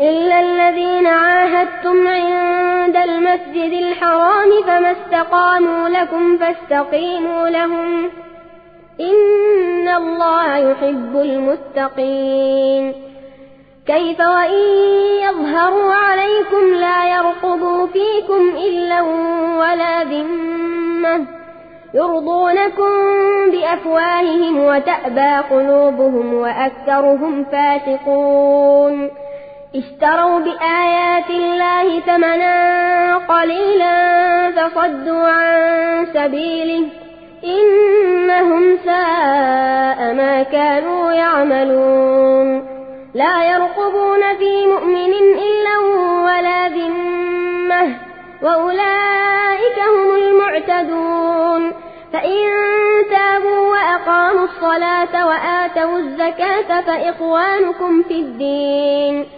إلا الذين عاهدتم عند المسجد الحرام فما استقاموا لكم فاستقيموا لهم. إن الله يحب المتقين. كيف وإن يظهروا عليكم لا يرقبوا فيكم إلا ولا ذمة. يرضونكم بأفواههم وتأبى قلوبهم وأكثرهم فاسقون. اشتروا بآيات الله ثمنا قليلا فصدوا عن سبيله إنهم ساء ما كانوا يعملون لا يرقبون في مؤمن إلا ولا ذمة وأولئك هم المعتدون فإن تابوا وأقاموا الصلاة وآتوا الزكاة فإخوانكم في الدين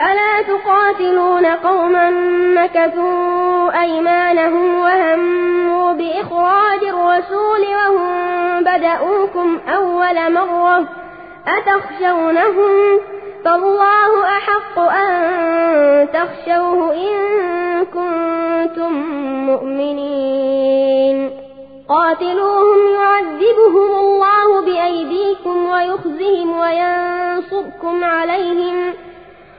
ألا تقاتلون قوما نكثوا أيمانهم وهموا بإخراج الرسول وهم بدأوكم أول مرة أتخشونهم فالله أحق أن تخشوه إن كنتم مؤمنين. قاتلوهم يعذبهم الله بأيديكم ويخزهم وينصركم عليهم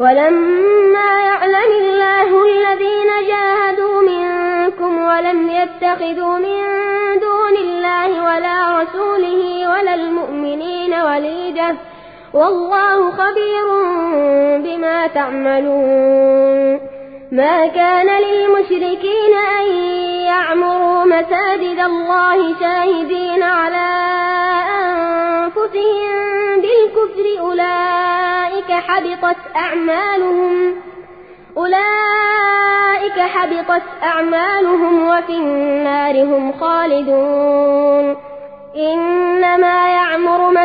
ولما يعلم الله الذين جاهدوا منكم ولم يتخذوا من دون الله ولا رسوله ولا المؤمنين وليجه والله خبير بما تعملون. ما كان للمشركين أن يعمروا مساجد الله شاهدين على أنفسهم بالكفر. أولئك حبطت أعمالهم أولئك حبطت أعمالهم وفي النار هم خالدون.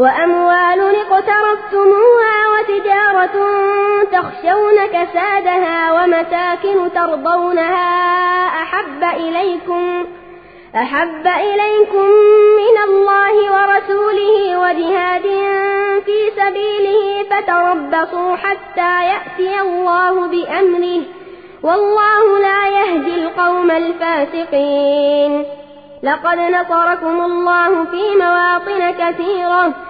وأموال اقترفتموها وتجارة تخشون كسادها ومساكن ترضونها أحب إليكم أحب إليكم من الله ورسوله وجهاد في سبيله فتربصوا حتى يأتي الله بأمره والله لا يهدي القوم الفاسقين لقد نصركم الله في مواطن كثيرة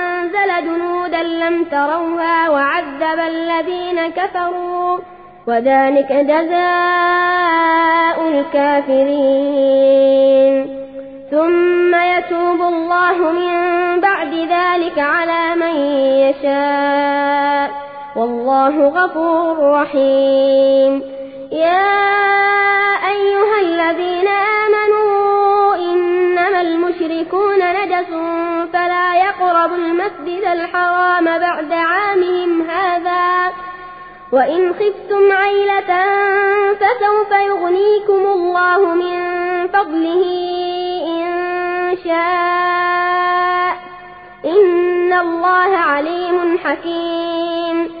جنودا لم تروها وعذب الذين كفروا وذلك جزاء الكافرين. ثم يتوب الله من بعد ذلك على من يشاء. والله غفور رحيم. يا أيها الذين آمنوا إنما المشركون نجس فلا يقربوا المسجد الحرام بعد عامهم هذا. وإن خفتم عيلة فسوف يغنيكم الله من فضله إن شاء. إن الله عليم حكيم.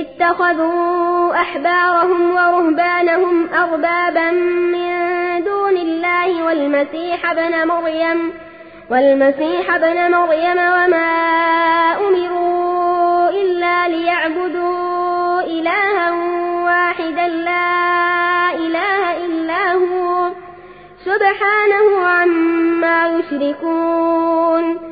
اتخذوا أحبارهم ورهبانهم أربابا من دون الله والمسيح ابن مريم والمسيح ابن مريم وما أمروا إلا ليعبدوا إلها واحدا لا إله إلا هو سبحانه عما يشركون.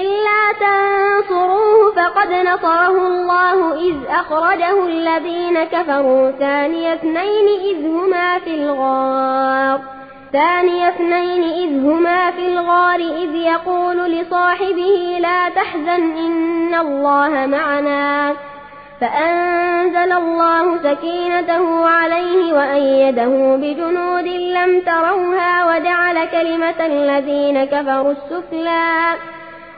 إلا تنصروه فقد نصره الله إذ أخرجه الذين كفروا. ثاني اثنين إذ هما في الغار. ثاني اثنين إذ هما في الغار إذ يقول لصاحبه لا تحزن إن الله معنا. فأنزل الله سكينته عليه وأيده بجنود لم تروها وجعل كلمة الذين كفروا السفلى.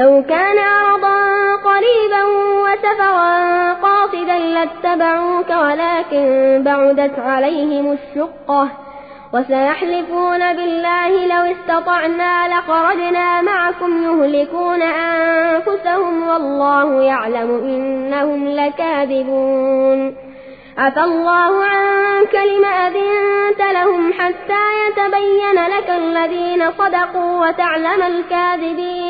لو كان عرضا قريبا وسفرا قاصدا لاتبعوك ولكن بعدت عليهم الشقة. وسيحلفون بالله لو استطعنا لخرجنا معكم يهلكون أنفسهم. والله يعلم إنهم لكاذبون. عفى الله عنك لم أذنت لهم حتى يتبين لك الذين صدقوا وتعلم الكاذبين.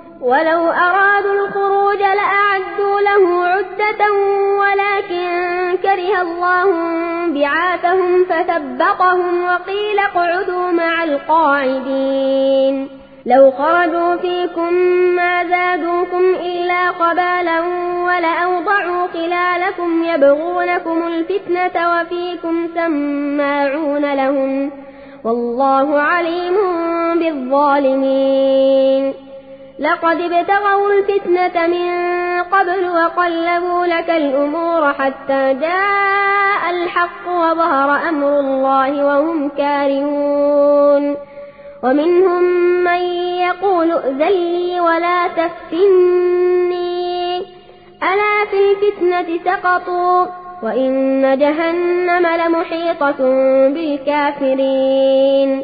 ولو أرادوا الخروج لأعدوا له عدة ولكن كره الله بعاثهم فثبطهم وقيل اقعدوا مع القاعدين. لو خرجوا فيكم ما زادوكم إلا قبالا ولأوضعوا خلالكم يبغونكم الفتنة وفيكم سماعون لهم والله عليم بالظالمين. لقد ابتغوا الفتنة من قبل وقلبوا لك الأمور حتى جاء الحق وظهر أمر الله وهم كارهون. ومنهم من يقول لي ولا تفتني. ألا في الفتنة سقطوا وإن جهنم لمحيطة بالكافرين.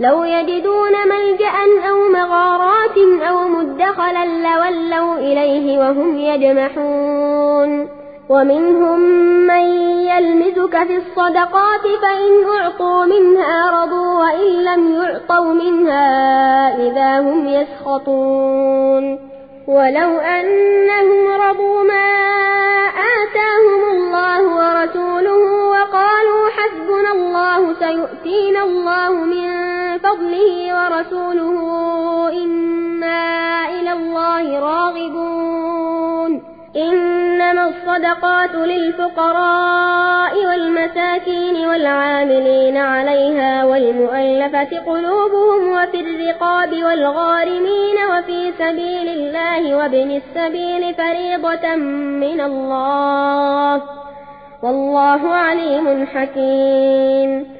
لو يجدون ملجأ أو مغارات أو مدخلا لولوا إليه وهم يجمحون. ومنهم من يلمزك في الصدقات فإن أعطوا منها رضوا وإن لم يعطوا منها إذا هم يسخطون. ولو أنهم رضوا ما آتاهم الله ورسوله وقالوا حسبنا الله سيؤتينا الله من فضله ورسوله إنا إلى الله راغبون. إنما الصدقات للفقراء والمساكين والعاملين عليها والمؤلفة قلوبهم وفي الرقاب والغارمين وفي سبيل الله وابن السبيل فريضة من الله. والله عليم حكيم.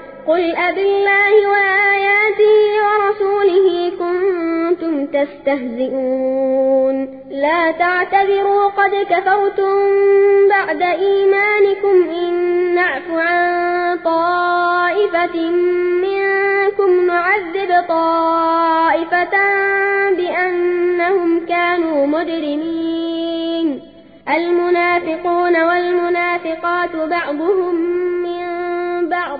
قل أب الله وآياته ورسوله كنتم تستهزئون لا تعتذروا قد كفرتم بعد إيمانكم إن نعف عن طائفة منكم نعذب طائفة بأنهم كانوا مجرمين المنافقون والمنافقات بعضهم من بعض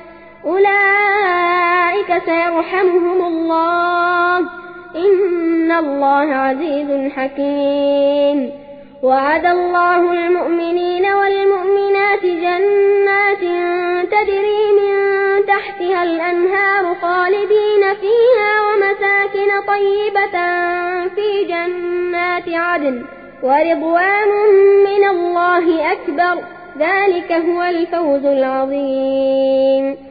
أولئك سيرحمهم الله. إن الله عزيز حكيم. وعد الله المؤمنين والمؤمنات جنات تجري من تحتها الأنهار خالدين فيها ومساكن طيبة في جنات عدن ورضوان من الله أكبر. ذلك هو الفوز العظيم.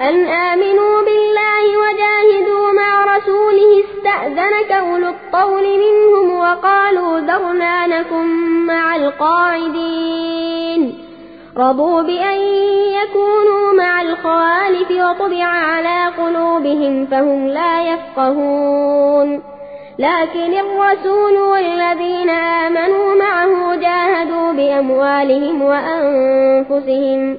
أن آمنوا بالله وجاهدوا مع رسوله استأذنك أولو الطول منهم وقالوا ذرنا لكم مع القاعدين. رضوا بأن يكونوا مع الخوالف وطبع على قلوبهم فهم لا يفقهون. لكن الرسول والذين آمنوا معه جاهدوا بأموالهم وأنفسهم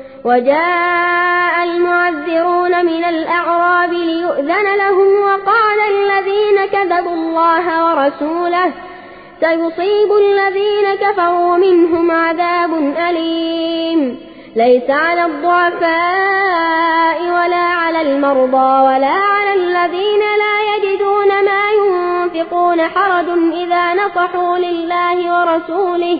وجاء المعذرون من الأعراب ليؤذن لهم وقال الذين كذبوا الله ورسوله سيصيب الذين كفروا منهم عذاب أليم. ليس على الضعفاء ولا على المرضى ولا على الذين لا يجدون ما ينفقون حرج إذا نصحوا لله ورسوله.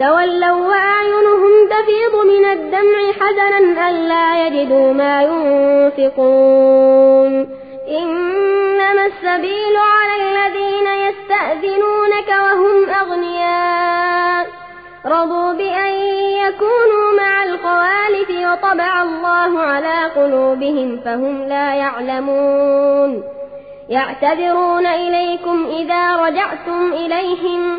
تولوا وأعينهم تفيض من الدمع حزنا ألا يجدوا ما ينفقون. إنما السبيل على الذين يستأذنونك وهم أغنياء. رضوا بأن يكونوا مع الخوالف وطبع الله على قلوبهم فهم لا يعلمون. يعتذرون إليكم إذا رجعتم إليهم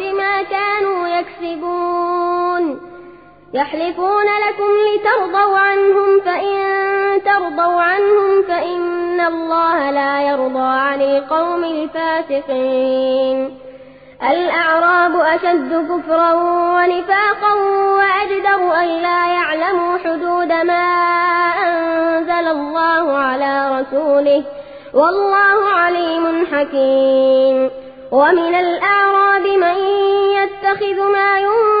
يحلفون لكم لترضوا عنهم فإن ترضوا عنهم فإن الله لا يرضى عن القوم الفاسقين. الأعراب أشد كفرا ونفاقا وأجدر أن لا يعلموا حدود ما أنزل الله على رسوله. والله عليم حكيم. ومن الأعراب من يتخذ ما ينفق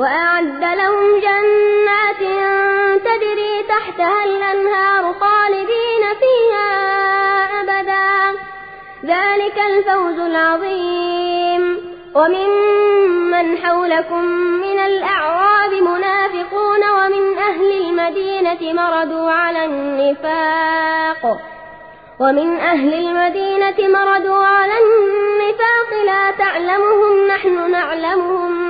وأعد لهم جنات تجري تحتها الأنهار خالدين فيها أبدا. ذلك الفوز العظيم. وممن حولكم من الأعراب منافقون ومن أهل المدينة مردوا على النفاق. ومن أهل المدينة مردوا على النفاق. لا تعلمهم نحن نعلمهم.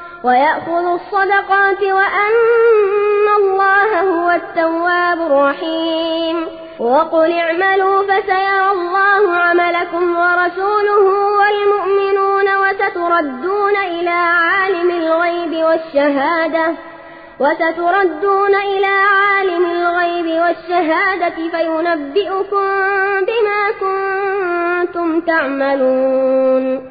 ويأخذ الصدقات وأن الله هو التواب الرحيم. وقل اعملوا فسيرى الله عملكم ورسوله والمؤمنون وستردون إلى عالم الغيب والشهادة وستردون إلى عالم الغيب والشهادة فينبئكم بما كنتم تعملون.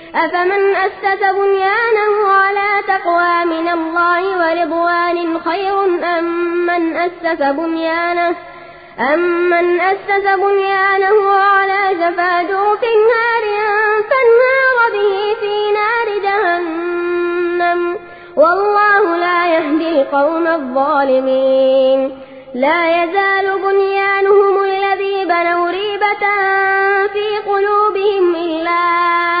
أفمن أسس بنيانه على تقوى من الله ورضوان خير أم من أسس بنيانه؟ أمن أسس بنيانه على جفا جرف نار فانهار به في نار جهنم. والله لا يهدي القوم الظالمين. لا يزال بنيانهم الذي بنوا ريبة في قلوبهم إلا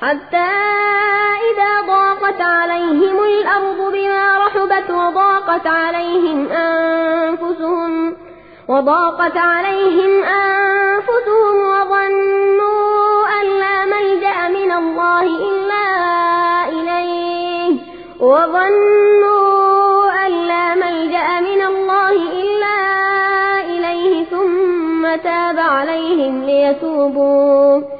حتى إذا ضاقت عليهم الأرض بما رحبت وضاقت عليهم أنفسهم وضاقت عليهم أنفسهم وظنوا أن لا ملجأ من الله إلا إليه وظنوا أن لا ملجأ من الله إلا إليه ثم تاب عليهم ليتوبوا.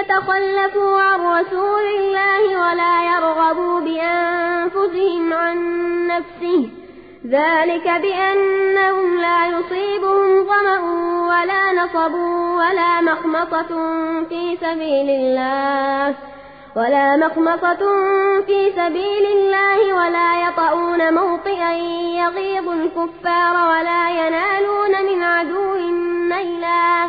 يتخلفوا عن رسول الله ولا يرغبوا بأنفسهم عن نفسه ذلك بأنهم لا يصيبهم ظمأ ولا نصب ولا مخمصة في سبيل الله ولا مخمصة في سبيل الله ولا يطؤون موطئا يغيظ الكفار ولا ينالون من عدو نيلا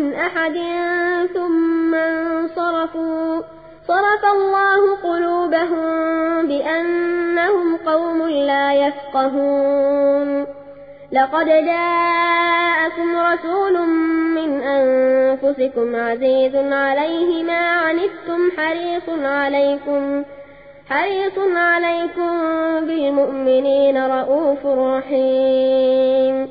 من أحد ثم انصرفوا. صرف الله قلوبهم بأنهم قوم لا يفقهون. لقد جاءكم رسول من أنفسكم عزيز عليه ما عنتم حريص عليكم حريص عليكم بالمؤمنين رؤوف رحيم.